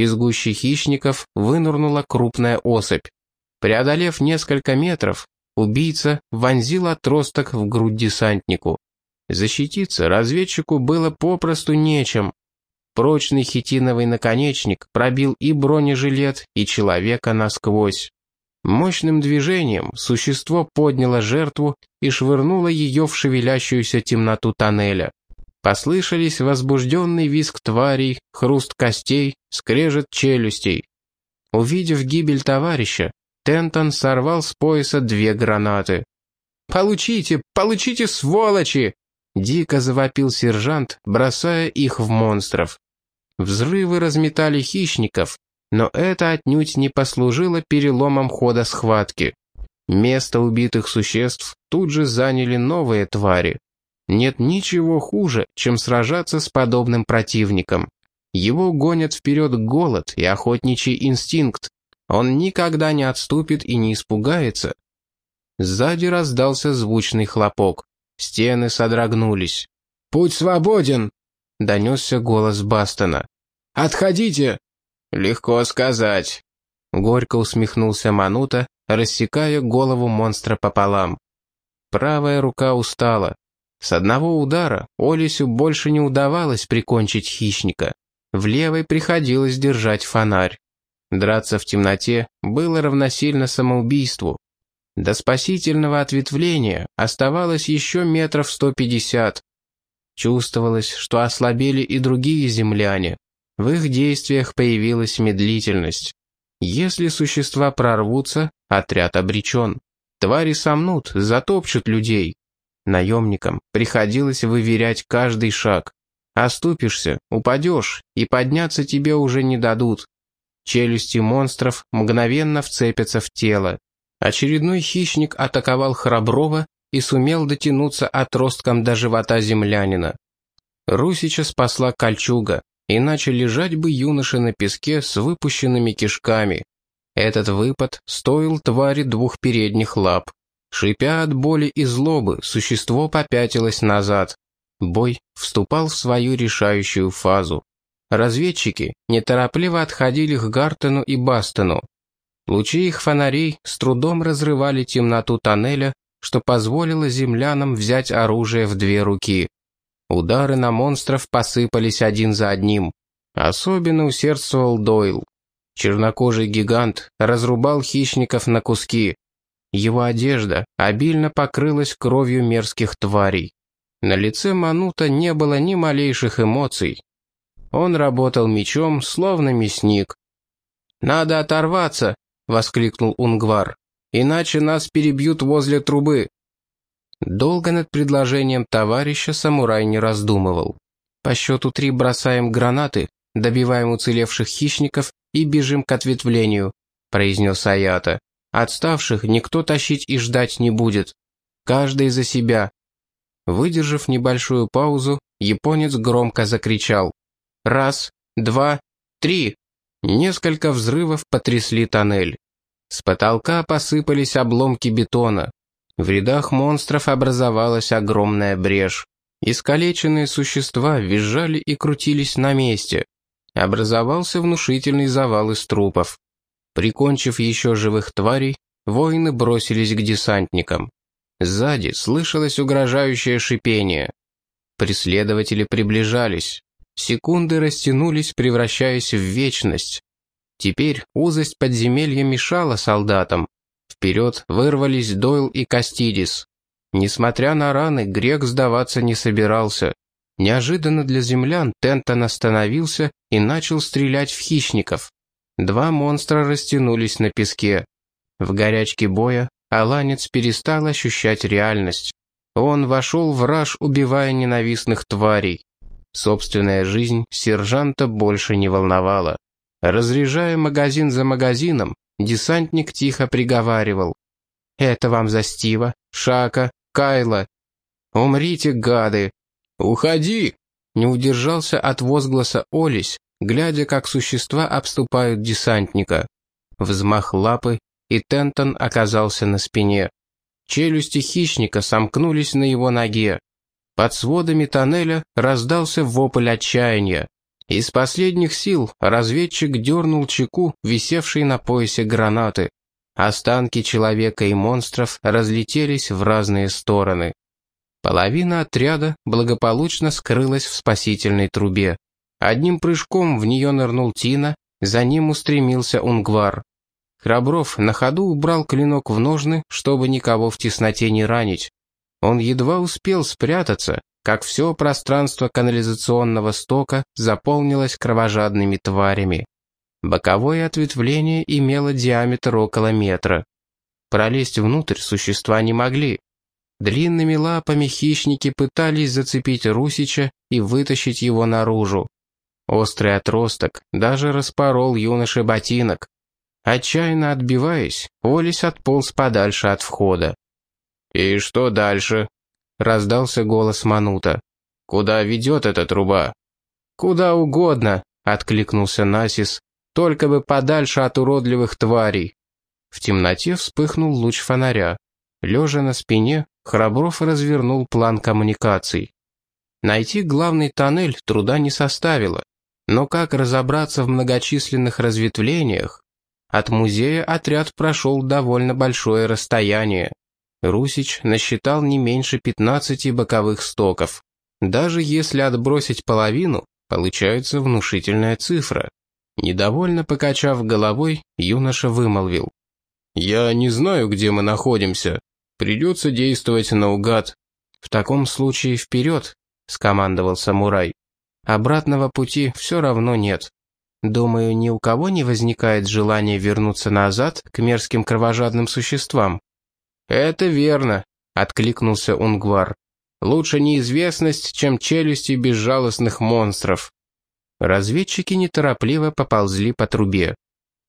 из гущи хищников вынырнула крупная особь. Преодолев несколько метров, убийца вонзил отросток в грудь десантнику. Защититься разведчику было попросту нечем. Прочный хитиновый наконечник пробил и бронежилет, и человека насквозь. Мощным движением существо подняло жертву и швырнуло ее в шевелящуюся темноту тоннеля. Послышались возбужденный визг тварей, хруст костей, скрежет челюстей. Увидев гибель товарища, Тентон сорвал с пояса две гранаты. «Получите, получите, сволочи!» Дико завопил сержант, бросая их в монстров. Взрывы разметали хищников, но это отнюдь не послужило переломом хода схватки. Место убитых существ тут же заняли новые твари. Нет ничего хуже, чем сражаться с подобным противником. Его гонят вперед голод и охотничий инстинкт. Он никогда не отступит и не испугается. Сзади раздался звучный хлопок. Стены содрогнулись. «Путь свободен!» — донесся голос Бастона. «Отходите!» «Легко сказать!» Горько усмехнулся Манута, рассекая голову монстра пополам. Правая рука устала. С одного удара Олесю больше не удавалось прикончить хищника. В левой приходилось держать фонарь. Драться в темноте было равносильно самоубийству. До спасительного ответвления оставалось еще метров 150. Чувствовалось, что ослабели и другие земляне. В их действиях появилась медлительность. Если существа прорвутся, отряд обречен. Твари сомнут, затопчут людей. Наемникам приходилось выверять каждый шаг. Оступишься, упадешь, и подняться тебе уже не дадут. Челюсти монстров мгновенно вцепятся в тело. Очередной хищник атаковал Храброва и сумел дотянуться отростком до живота землянина. Русича спасла кольчуга, иначе лежать бы юноше на песке с выпущенными кишками. Этот выпад стоил твари двух передних лап. Шипя от боли и злобы, существо попятилось назад. Бой вступал в свою решающую фазу. Разведчики неторопливо отходили к Гартену и Бастону. Лучи их фонарей с трудом разрывали темноту тоннеля, что позволило землянам взять оружие в две руки. Удары на монстров посыпались один за одним. Особенно усердствовал Дойл. Чернокожий гигант разрубал хищников на куски. Его одежда обильно покрылась кровью мерзких тварей. На лице Манута не было ни малейших эмоций. Он работал мечом, словно мясник. «Надо оторваться!» — воскликнул Унгвар. «Иначе нас перебьют возле трубы». Долго над предложением товарища самурай не раздумывал. По счету три бросаем гранаты, добиваем уцелевших хищников и бежим к ответвлению», — произнес Аята. Отставших никто тащить и ждать не будет. Каждый за себя. Выдержав небольшую паузу, японец громко закричал. Раз, два, три. Несколько взрывов потрясли тоннель. С потолка посыпались обломки бетона. В рядах монстров образовалась огромная брешь. Искалеченные существа визжали и крутились на месте. Образовался внушительный завал из трупов. Прикончив еще живых тварей, воины бросились к десантникам. Сзади слышалось угрожающее шипение. Преследователи приближались. Секунды растянулись, превращаясь в вечность. Теперь узость подземелья мешала солдатам. Вперед вырвались Дойл и Кастидис. Несмотря на раны, грек сдаваться не собирался. Неожиданно для землян Тентон остановился и начал стрелять в хищников. Два монстра растянулись на песке. В горячке боя Аланец перестал ощущать реальность. Он вошел в раж, убивая ненавистных тварей. Собственная жизнь сержанта больше не волновала. Разряжая магазин за магазином, десантник тихо приговаривал. «Это вам за Стива, Шака, Кайла. Умрите, гады!» «Уходи!» Не удержался от возгласа Олесь, глядя, как существа обступают десантника. Взмах лапы, и Тентон оказался на спине. Челюсти хищника сомкнулись на его ноге. Под сводами тоннеля раздался вопль отчаяния. Из последних сил разведчик дернул чеку, висевшей на поясе гранаты. Останки человека и монстров разлетелись в разные стороны. Половина отряда благополучно скрылась в спасительной трубе. Одним прыжком в нее нырнул Тина, за ним устремился Унгвар. Храбров на ходу убрал клинок в ножны, чтобы никого в тесноте не ранить. Он едва успел спрятаться, как все пространство канализационного стока заполнилось кровожадными тварями. Боковое ответвление имело диаметр около метра. Пролезть внутрь существа не могли. Длинными лапами хищники пытались зацепить Русича и вытащить его наружу. Острый отросток даже распорол юноше ботинок. Отчаянно отбиваясь, Олесь отполз подальше от входа. «И что дальше?» — раздался голос Манута. «Куда ведет эта труба?» «Куда угодно», — откликнулся Насис, «только бы подальше от уродливых тварей». В темноте вспыхнул луч фонаря. Лежа на спине, Храбров развернул план коммуникаций. Найти главный тоннель труда не составило. Но как разобраться в многочисленных разветвлениях? От музея отряд прошел довольно большое расстояние. Русич насчитал не меньше 15 боковых стоков. Даже если отбросить половину, получается внушительная цифра. Недовольно покачав головой, юноша вымолвил. «Я не знаю, где мы находимся. Придется действовать наугад». «В таком случае вперед», — скомандовал самурай. Обратного пути все равно нет. Думаю, ни у кого не возникает желания вернуться назад к мерзким кровожадным существам. «Это верно», — откликнулся Унгвар. «Лучше неизвестность, чем челюсти безжалостных монстров». Разведчики неторопливо поползли по трубе.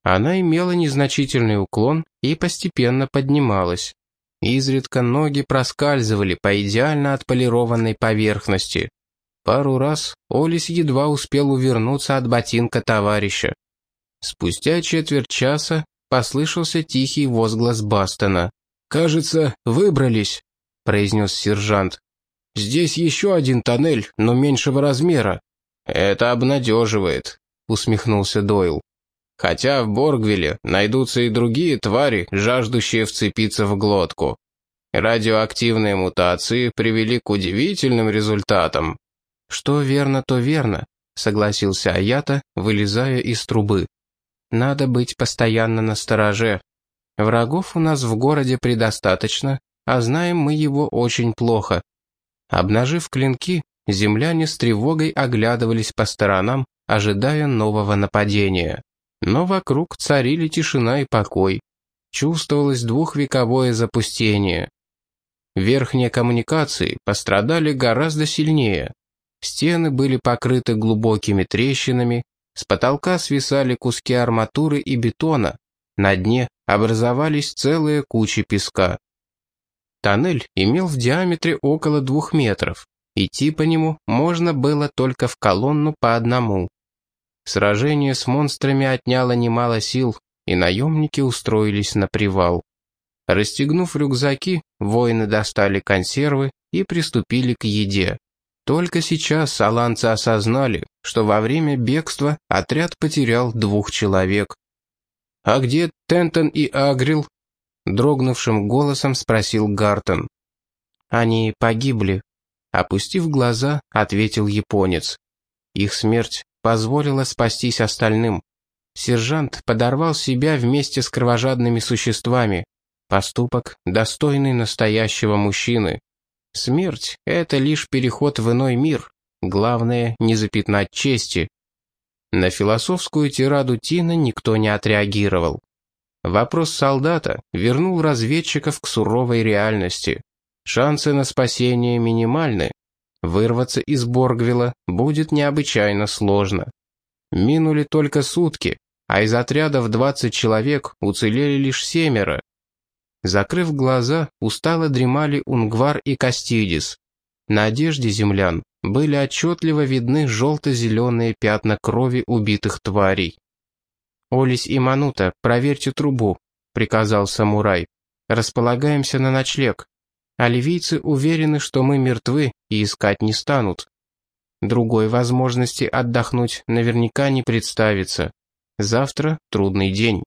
Она имела незначительный уклон и постепенно поднималась. Изредка ноги проскальзывали по идеально отполированной поверхности. Пару раз Олис едва успел увернуться от ботинка товарища. Спустя четверть часа послышался тихий возглас Бастона. «Кажется, выбрались», — произнес сержант. «Здесь еще один тоннель, но меньшего размера». «Это обнадеживает», — усмехнулся Дойл. «Хотя в Боргвилле найдутся и другие твари, жаждущие вцепиться в глотку. Радиоактивные мутации привели к удивительным результатам». «Что верно, то верно», — согласился Аята, вылезая из трубы. «Надо быть постоянно на стороже. Врагов у нас в городе предостаточно, а знаем мы его очень плохо». Обнажив клинки, земляне с тревогой оглядывались по сторонам, ожидая нового нападения. Но вокруг царили тишина и покой. Чувствовалось двухвековое запустение. Верхние коммуникации пострадали гораздо сильнее. Стены были покрыты глубокими трещинами, с потолка свисали куски арматуры и бетона, на дне образовались целые кучи песка. Тоннель имел в диаметре около двух метров, идти по нему можно было только в колонну по одному. Сражение с монстрами отняло немало сил, и наемники устроились на привал. Расстегнув рюкзаки, воины достали консервы и приступили к еде. Только сейчас саланцы осознали, что во время бегства отряд потерял двух человек. «А где Тентон и Агрил?» — дрогнувшим голосом спросил Гартон. «Они погибли», — опустив глаза, ответил японец. Их смерть позволила спастись остальным. Сержант подорвал себя вместе с кровожадными существами. Поступок, достойный настоящего мужчины. Смерть — это лишь переход в иной мир. Главное — не запятнать чести. На философскую тираду Тина никто не отреагировал. Вопрос солдата вернул разведчиков к суровой реальности. Шансы на спасение минимальны. Вырваться из Боргвилла будет необычайно сложно. Минули только сутки, а из отряда в 20 человек уцелели лишь семеро. Закрыв глаза, устало дремали Унгвар и Кастидис. На одежде землян были отчетливо видны желто-зеленые пятна крови убитых тварей. «Олесь и Манута, проверьте трубу», — приказал самурай. «Располагаемся на ночлег. А ливийцы уверены, что мы мертвы и искать не станут». Другой возможности отдохнуть наверняка не представится. Завтра трудный день.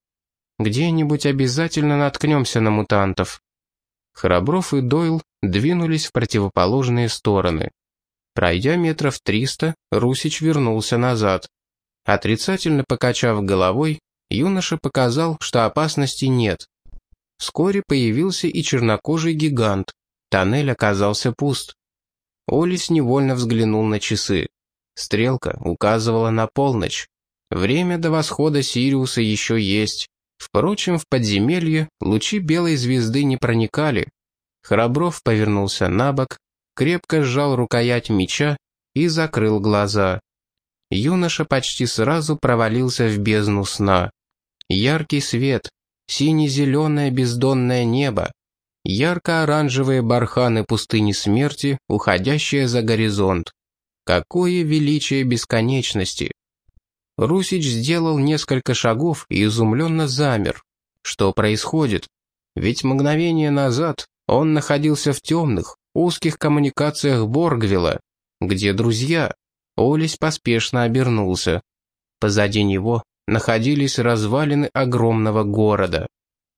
Где-нибудь обязательно наткнемся на мутантов. Храбров и Дойл двинулись в противоположные стороны. Пройдя метров триста, Русич вернулся назад. Отрицательно покачав головой, юноша показал, что опасности нет. Вскоре появился и чернокожий гигант. Тоннель оказался пуст. Олис невольно взглянул на часы. Стрелка указывала на полночь. Время до восхода Сириуса еще есть. Впрочем, в подземелье лучи белой звезды не проникали. Храбров повернулся на бок, крепко сжал рукоять меча и закрыл глаза. Юноша почти сразу провалился в бездну сна. Яркий свет, сине-зеленое бездонное небо, ярко-оранжевые барханы пустыни смерти, уходящие за горизонт. Какое величие бесконечности! Русич сделал несколько шагов и изумленно замер. Что происходит? Ведь мгновение назад он находился в темных, узких коммуникациях Боргвилла. Где друзья? Олесь поспешно обернулся. Позади него находились развалины огромного города.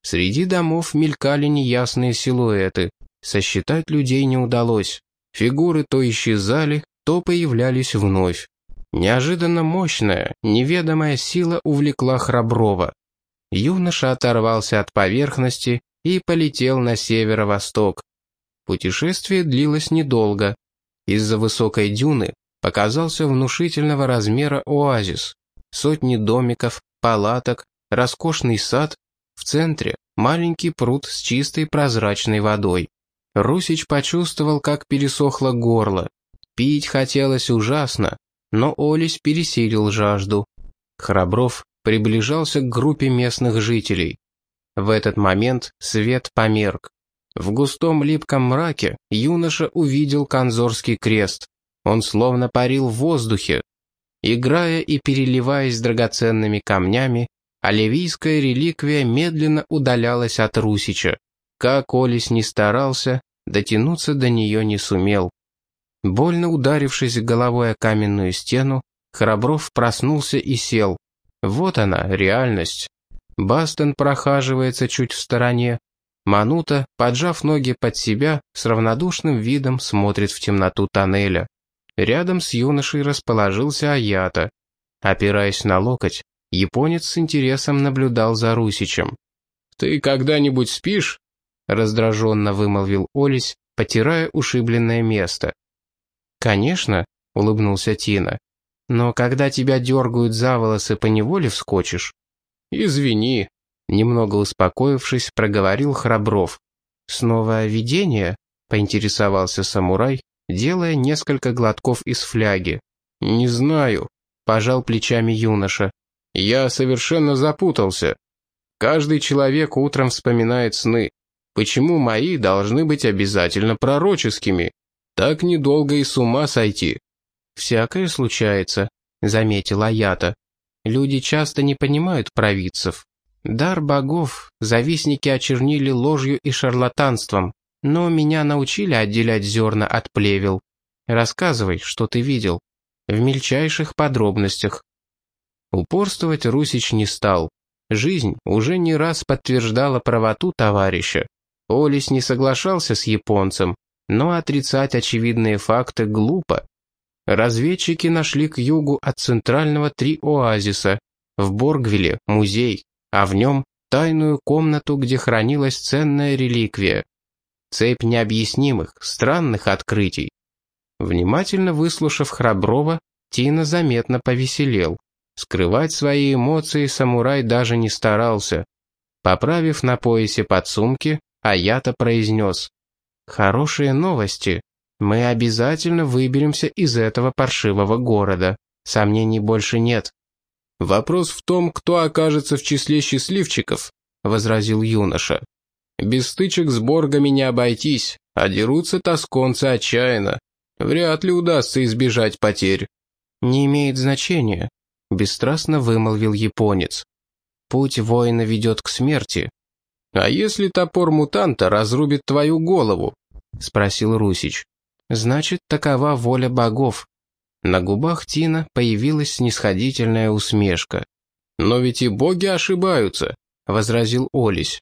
Среди домов мелькали неясные силуэты. Сосчитать людей не удалось. Фигуры то исчезали, то появлялись вновь. Неожиданно мощная, неведомая сила увлекла Храброва. Юноша оторвался от поверхности и полетел на северо-восток. Путешествие длилось недолго. Из-за высокой дюны показался внушительного размера оазис. Сотни домиков, палаток, роскошный сад, в центре маленький пруд с чистой прозрачной водой. Русич почувствовал, как пересохло горло. Пить хотелось ужасно, но Олесь пересилил жажду. Храбров приближался к группе местных жителей. В этот момент свет померк. В густом липком мраке юноша увидел конзорский крест. Он словно парил в воздухе. Играя и переливаясь драгоценными камнями, оливийская реликвия медленно удалялась от Русича. Как Олесь не старался, дотянуться до нее не сумел. Больно ударившись головой о каменную стену, Храбров проснулся и сел. Вот она, реальность. Бастон прохаживается чуть в стороне. Манута, поджав ноги под себя, с равнодушным видом смотрит в темноту тоннеля. Рядом с юношей расположился Аята. Опираясь на локоть, японец с интересом наблюдал за Русичем. «Ты когда-нибудь спишь?» — раздраженно вымолвил Олесь, потирая ушибленное место. «Конечно», — улыбнулся Тина. «Но когда тебя дергают за волосы, поневоле вскочишь». «Извини», — немного успокоившись, проговорил Храбров. «Снова видение?» — поинтересовался самурай, делая несколько глотков из фляги. «Не знаю», — пожал плечами юноша. «Я совершенно запутался. Каждый человек утром вспоминает сны. Почему мои должны быть обязательно пророческими?» Так недолго и с ума сойти». «Всякое случается», — заметила Аята. «Люди часто не понимают провидцев. Дар богов завистники очернили ложью и шарлатанством, но меня научили отделять зерна от плевел. Рассказывай, что ты видел. В мельчайших подробностях». Упорствовать Русич не стал. Жизнь уже не раз подтверждала правоту товарища. Олесь не соглашался с японцем, но отрицать очевидные факты глупо. Разведчики нашли к югу от центрального три оазиса. В Боргвилле музей, а в нем тайную комнату, где хранилась ценная реликвия. Цепь необъяснимых, странных открытий. Внимательно выслушав Храброва, Тина заметно повеселел. Скрывать свои эмоции самурай даже не старался. Поправив на поясе подсумки, Аята произнес. Хорошие новости. Мы обязательно выберемся из этого паршивого города. Сомнений больше нет. Вопрос в том, кто окажется в числе счастливчиков, возразил юноша. Без стычек с боргами не обойтись, а дерутся тосконцы отчаянно. Вряд ли удастся избежать потерь. Не имеет значения, бесстрастно вымолвил японец. Путь воина ведет к смерти, «А если топор мутанта разрубит твою голову?» — спросил Русич. «Значит, такова воля богов». На губах Тина появилась снисходительная усмешка. «Но ведь и боги ошибаются», — возразил Олесь.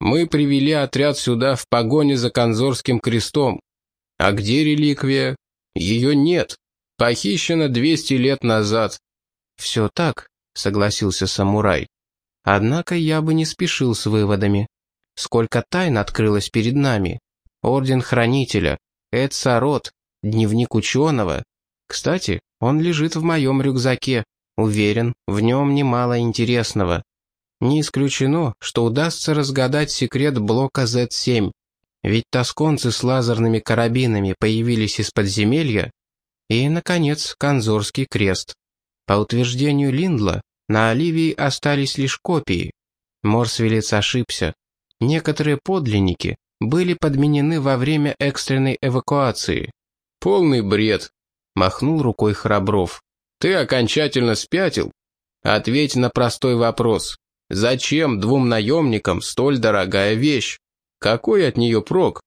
«Мы привели отряд сюда в погоне за Конзорским крестом. А где реликвия? Ее нет. Похищена 200 лет назад». «Все так», — согласился самурай. «Однако я бы не спешил с выводами. Сколько тайн открылось перед нами. Орден Хранителя, Эд Сарот, Дневник Ученого. Кстати, он лежит в моем рюкзаке. Уверен, в нем немало интересного. Не исключено, что удастся разгадать секрет блока Z7. Ведь тосконцы с лазерными карабинами появились из подземелья. И, наконец, Конзорский крест. По утверждению Линдла, на Оливии остались лишь копии. Морсвелец ошибся. Некоторые подлинники были подменены во время экстренной эвакуации. «Полный бред», — махнул рукой Храбров. «Ты окончательно спятил? Ответь на простой вопрос. Зачем двум наемникам столь дорогая вещь? Какой от нее прок?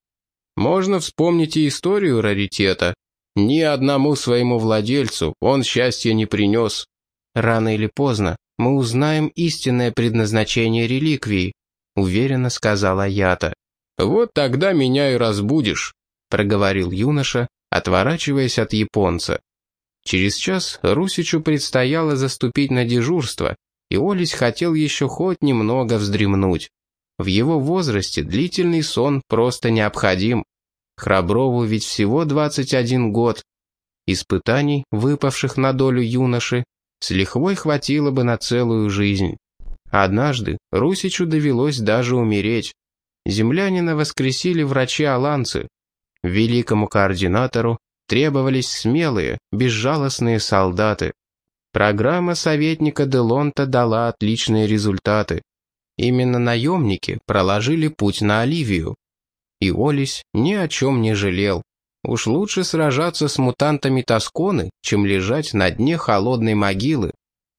Можно вспомнить и историю раритета. Ни одному своему владельцу он счастья не принес. Рано или поздно мы узнаем истинное предназначение реликвии, уверенно сказала Ята. «Вот тогда меня и разбудишь», — проговорил юноша, отворачиваясь от японца. Через час Русичу предстояло заступить на дежурство, и Олесь хотел еще хоть немного вздремнуть. В его возрасте длительный сон просто необходим. Храброву ведь всего 21 год. Испытаний, выпавших на долю юноши, с лихвой хватило бы на целую жизнь. Однажды Русичу довелось даже умереть. Землянина воскресили врачи-аланцы. Великому координатору требовались смелые, безжалостные солдаты. Программа советника Делонта дала отличные результаты. Именно наемники проложили путь на Оливию. И Олесь ни о чем не жалел. Уж лучше сражаться с мутантами Тосконы, чем лежать на дне холодной могилы.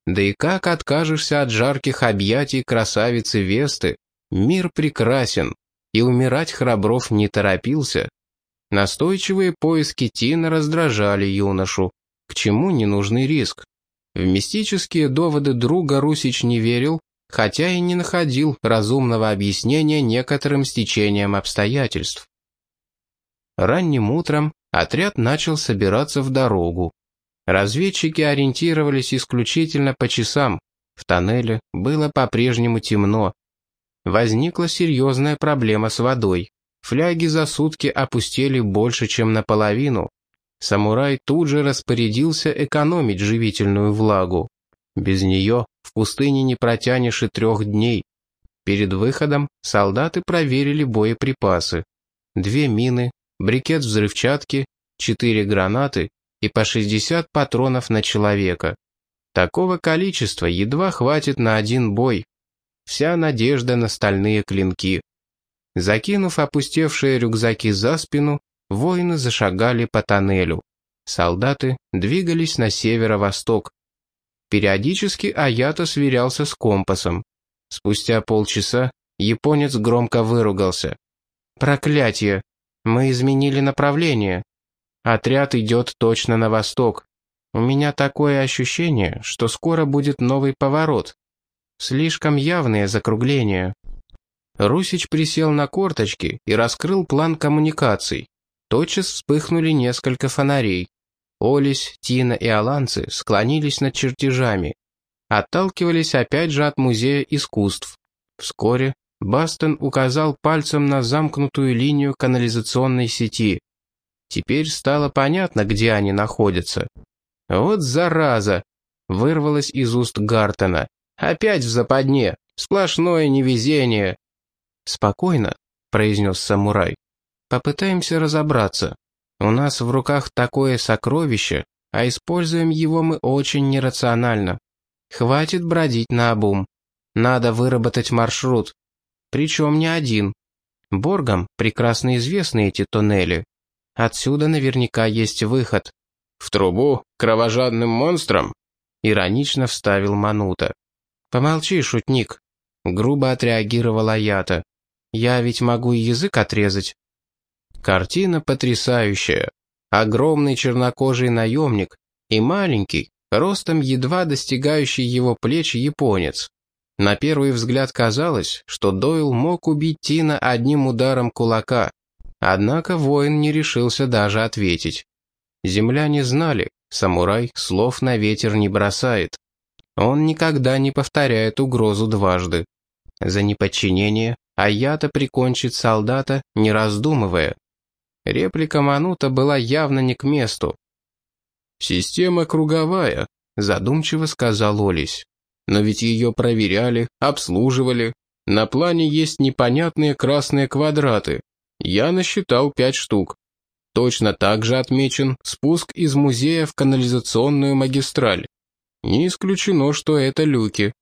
Да и как откажешься от жарких объятий красавицы Весты? Мир прекрасен, и умирать Храбров не торопился. Настойчивые поиски Тина раздражали юношу. К чему ненужный риск? В мистические доводы друга Русич не верил, хотя и не находил разумного объяснения некоторым стечениям обстоятельств. Ранним утром отряд начал собираться в дорогу. Разведчики ориентировались исключительно по часам. В тоннеле было по-прежнему темно. Возникла серьезная проблема с водой. Фляги за сутки опустели больше, чем наполовину. Самурай тут же распорядился экономить живительную влагу. Без нее в пустыне не протянешь и трех дней. Перед выходом солдаты проверили боеприпасы. Две мины, брикет взрывчатки, четыре гранаты и по 60 патронов на человека. Такого количества едва хватит на один бой. Вся надежда на стальные клинки. Закинув опустевшие рюкзаки за спину, воины зашагали по тоннелю. Солдаты двигались на северо-восток. Периодически Аято сверялся с компасом. Спустя полчаса японец громко выругался. «Проклятие! Мы изменили направление. Отряд идет точно на восток. У меня такое ощущение, что скоро будет новый поворот. Слишком явные закругления. Русич присел на корточки и раскрыл план коммуникаций. Тотчас вспыхнули несколько фонарей. Олесь, Тина и Аланцы склонились над чертежами. Отталкивались опять же от Музея искусств. Вскоре Бастон указал пальцем на замкнутую линию канализационной сети. Теперь стало понятно, где они находятся. «Вот зараза!» — вырвалось из уст Гартона. «Опять в западне! Сплошное невезение!» «Спокойно», — произнес самурай. «Попытаемся разобраться. У нас в руках такое сокровище, а используем его мы очень нерационально. Хватит бродить на обум. Надо выработать маршрут. Причем не один. Боргам прекрасно известны эти туннели. Отсюда наверняка есть выход. В трубу кровожадным монстром? Иронично вставил Манута. Помолчи, шутник. Грубо отреагировала Ята. Я ведь могу и язык отрезать. Картина потрясающая. Огромный чернокожий наемник, и маленький, ростом едва достигающий его плеч японец. На первый взгляд казалось, что Дойл мог убить Тина одним ударом кулака, однако воин не решился даже ответить. Земляне знали, самурай слов на ветер не бросает. Он никогда не повторяет угрозу дважды. За неподчинение Аята прикончит солдата, не раздумывая. Реплика Манута была явно не к месту. «Система круговая», — задумчиво сказал Олесь. «Но ведь ее проверяли, обслуживали. На плане есть непонятные красные квадраты. Я насчитал пять штук. Точно так же отмечен спуск из музея в канализационную магистраль. Не исключено, что это люки».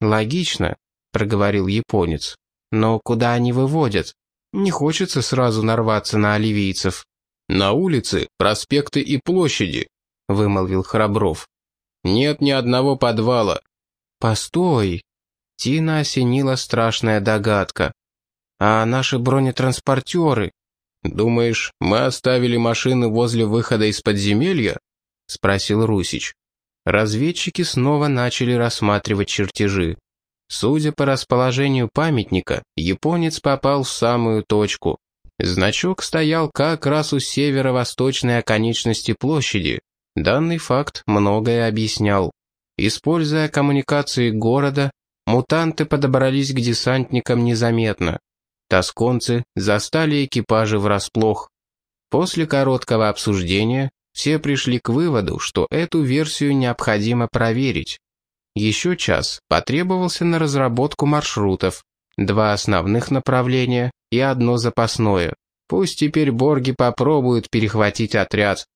«Логично», — проговорил японец. Но куда они выводят? Не хочется сразу нарваться на оливийцев. «На улице, проспекты и площади», — вымолвил Храбров. «Нет ни одного подвала». «Постой!» Тина осенила страшная догадка. «А наши бронетранспортеры?» «Думаешь, мы оставили машины возле выхода из подземелья?» — спросил Русич. Разведчики снова начали рассматривать чертежи. Судя по расположению памятника, японец попал в самую точку. Значок стоял как раз у северо-восточной оконечности площади. Данный факт многое объяснял. Используя коммуникации города, мутанты подобрались к десантникам незаметно. Тосконцы застали экипажи врасплох. После короткого обсуждения все пришли к выводу, что эту версию необходимо проверить. Еще час потребовался на разработку маршрутов, два основных направления и одно запасное. Пусть теперь борги попробуют перехватить отряд,